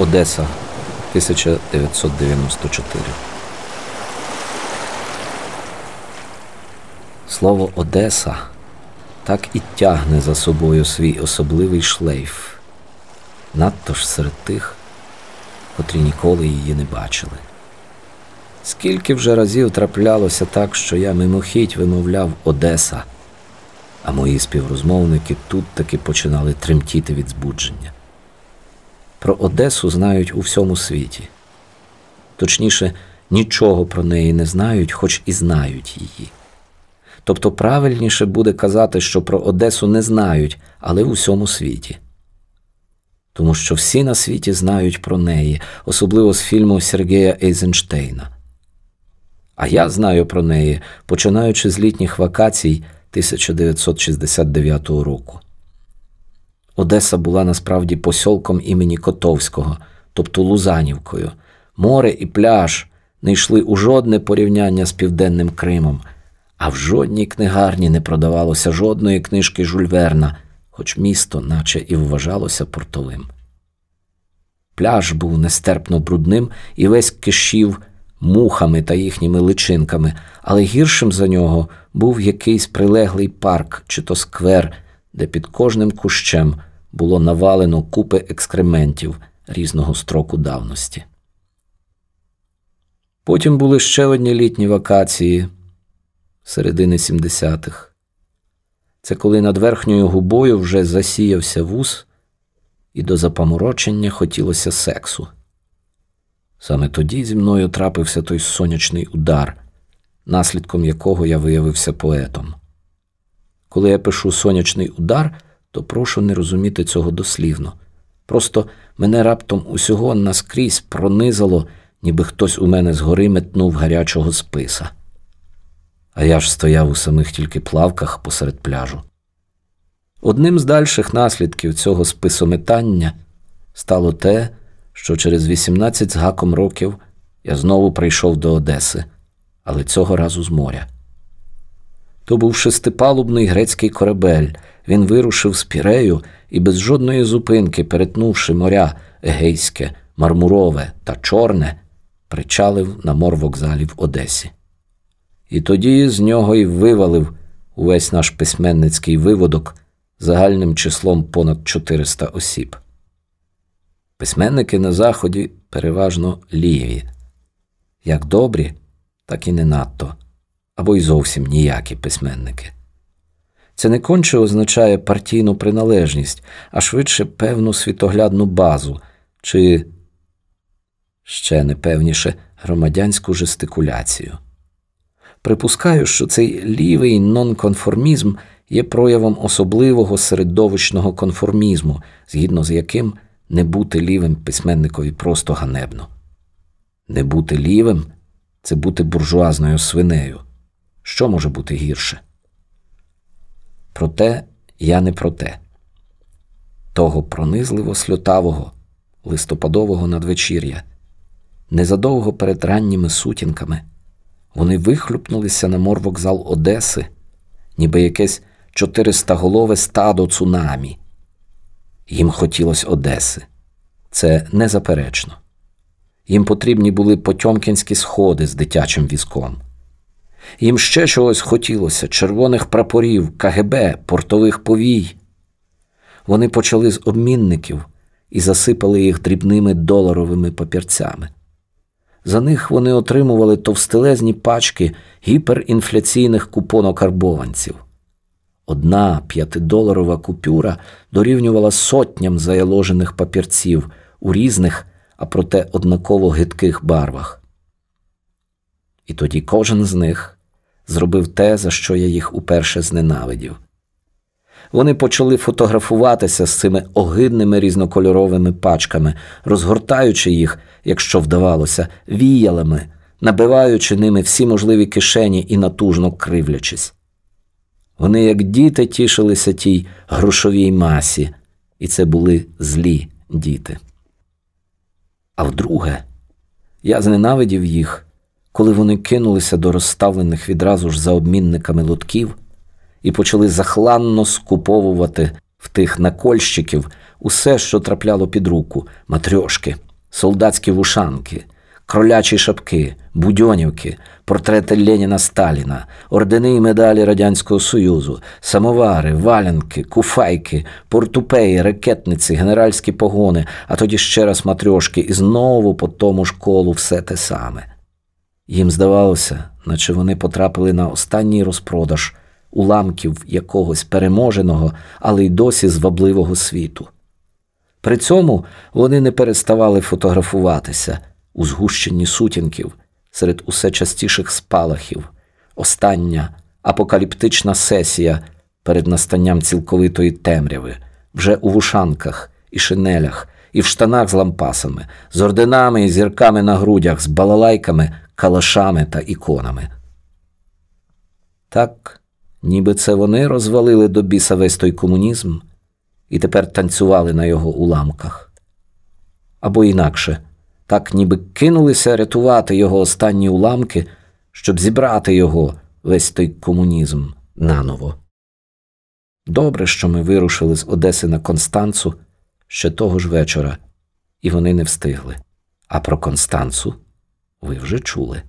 Одеса, 1994. Слово Одеса так і тягне за собою свій особливий шлейф, надто ж серед тих, котрі ніколи її не бачили. Скільки вже разів траплялося так, що я мимохідь вимовляв Одеса, а мої співрозмовники тут таки починали тремтіти від збудження. Про Одесу знають у всьому світі. Точніше, нічого про неї не знають, хоч і знають її. Тобто правильніше буде казати, що про Одесу не знають, але в усьому світі. Тому що всі на світі знають про неї, особливо з фільму Сергея Ейзенштейна. А я знаю про неї, починаючи з літніх вакацій 1969 року. Одеса була насправді посьолком імені Котовського, тобто Лузанівкою. Море і пляж не йшли у жодне порівняння з Південним Кримом, а в жодній книгарні не продавалося жодної книжки Жульверна, хоч місто, наче і вважалося портовим. Пляж був нестерпно брудним і весь кишів мухами та їхніми личинками, але гіршим за нього був якийсь прилеглий парк чи то сквер, де під кожним кущем було навалено купи екскрементів різного строку давності. Потім були ще одні літні вакації середини 70-х. Це коли над верхньою губою вже засіявся вус, і до запаморочення хотілося сексу. Саме тоді зі мною трапився той сонячний удар, наслідком якого я виявився поетом. Коли я пишу сонячний удар, то прошу не розуміти цього дослівно. Просто мене раптом усього наскрізь пронизало, ніби хтось у мене згори метнув гарячого списа. А я ж стояв у самих тільки плавках посеред пляжу. Одним з дальших наслідків цього списометання стало те, що через 18 з гаком років я знову прийшов до Одеси, але цього разу з моря. То був шестипалубний грецький корабель. Він вирушив з пірею і без жодної зупинки, перетнувши моря Егейське, Мармурове та Чорне, причалив на морвокзалі в Одесі. І тоді з нього й вивалив увесь наш письменницький виводок загальним числом понад 400 осіб. Письменники на Заході переважно ліві, як добрі, так і не надто, або й зовсім ніякі письменники. Це не конче означає партійну приналежність, а швидше певну світоглядну базу чи ще непевніше громадянську жестикуляцію. Припускаю, що цей лівий нонконформізм є проявом особливого середовищного конформізму, згідно з яким не бути лівим письменникові просто ганебно. Не бути лівим це бути буржуазною свинею. Що може бути гірше? Проте я не про те. Того пронизливо сльотавого, листопадового надвечір'я, незадовго перед ранніми сутінками, вони вихлюпнулися на морвокзал Одеси, ніби якесь чотиристоголове стадо цунамі. Їм хотілося Одеси. Це незаперечно. Їм потрібні були потьомкінські сходи з дитячим візком. Їм ще чогось хотілося червоних прапорів, КГБ, портових повій. Вони почали з обмінників і засипали їх дрібними доларовими папірцями. За них вони отримували товстелезні пачки гіперінфляційних купонокарбованців. Одна п'ятидоларова купюра дорівнювала сотням заяложених папірців у різних, а проте однаково гидких барвах. І тоді кожен з них зробив те, за що я їх уперше зненавидів. Вони почали фотографуватися з цими огидними різнокольоровими пачками, розгортаючи їх, якщо вдавалося, віялами, набиваючи ними всі можливі кишені і натужно кривлячись. Вони, як діти, тішилися тій грошовій масі, і це були злі діти. А вдруге, я зненавидів їх, коли вони кинулися до розставлених відразу ж за обмінниками лотків і почали захланно скуповувати в тих накольщиків усе, що трапляло під руку, матрьошки, солдатські вушанки, кролячі шапки, будьонівки, портрети Леніна Сталіна, ордени і медалі Радянського Союзу, самовари, валянки, куфайки, портупеї, ракетниці, генеральські погони, а тоді ще раз матрьошки, і знову по тому ж колу все те саме. Їм здавалося, наче вони потрапили на останній розпродаж уламків якогось переможеного, але й досі звабливого світу. При цьому вони не переставали фотографуватися у згущенні сутінків серед усе частіших спалахів, остання апокаліптична сесія перед настанням цілковитої темряви, вже у вушанках і шинелях, і в штанах з лампасами, з орденами і зірками на грудях, з балалайками, калашами та іконами. Так, ніби це вони розвалили до біса весь той комунізм і тепер танцювали на його уламках. Або інакше, так ніби кинулися рятувати його останні уламки, щоб зібрати його весь той комунізм наново. Добре, що ми вирушили з Одеси на Констанцу ще того ж вечора, і вони не встигли. А про Констанцу ви вже чули.